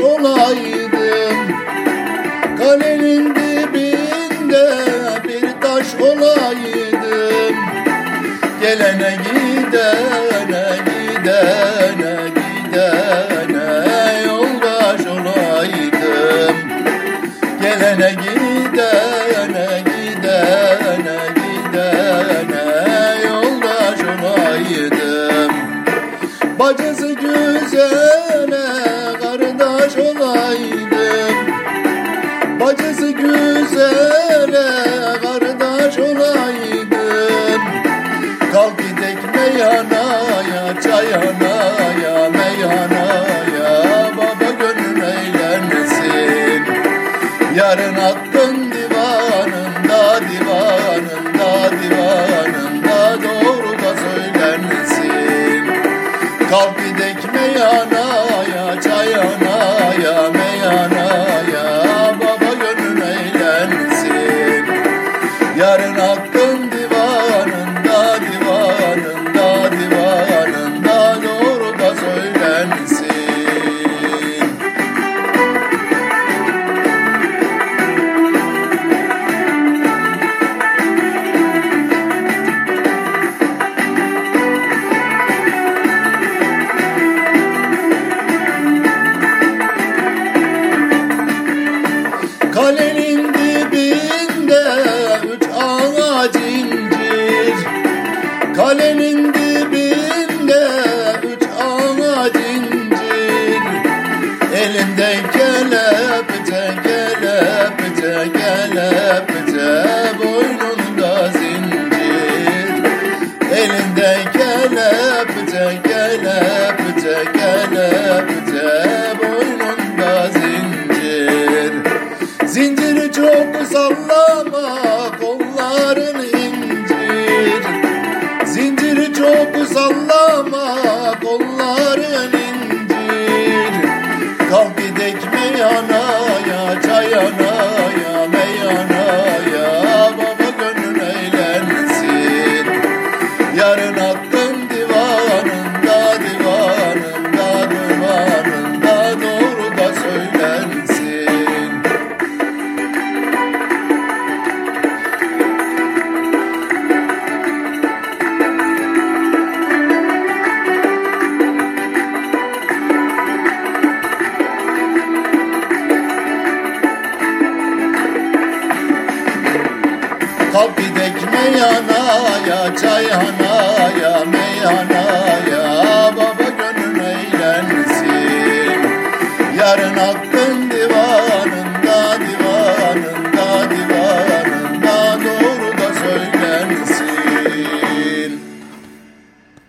olaydım Kalenin dibinde bir taş olaydım Gelene gidene gidene gidene yoldaş olaydım Gelene gidene gidene gidene yoldaş olaydım Bacısı güzele kardeş olaydım Bacısı güzele kardeş olaydım Kalk gidek meyhanaya, çayhanaya, meyhanaya Baba gönlün eğlensin Yarın hakkın divanında, divanında, divanında Doğru da söylensin Kalk Yarın Kalenin dibinde üç ağaç incir Elinde kelepçe gidek Kalk gidek meyhanaya, çayhanaya, meyhanaya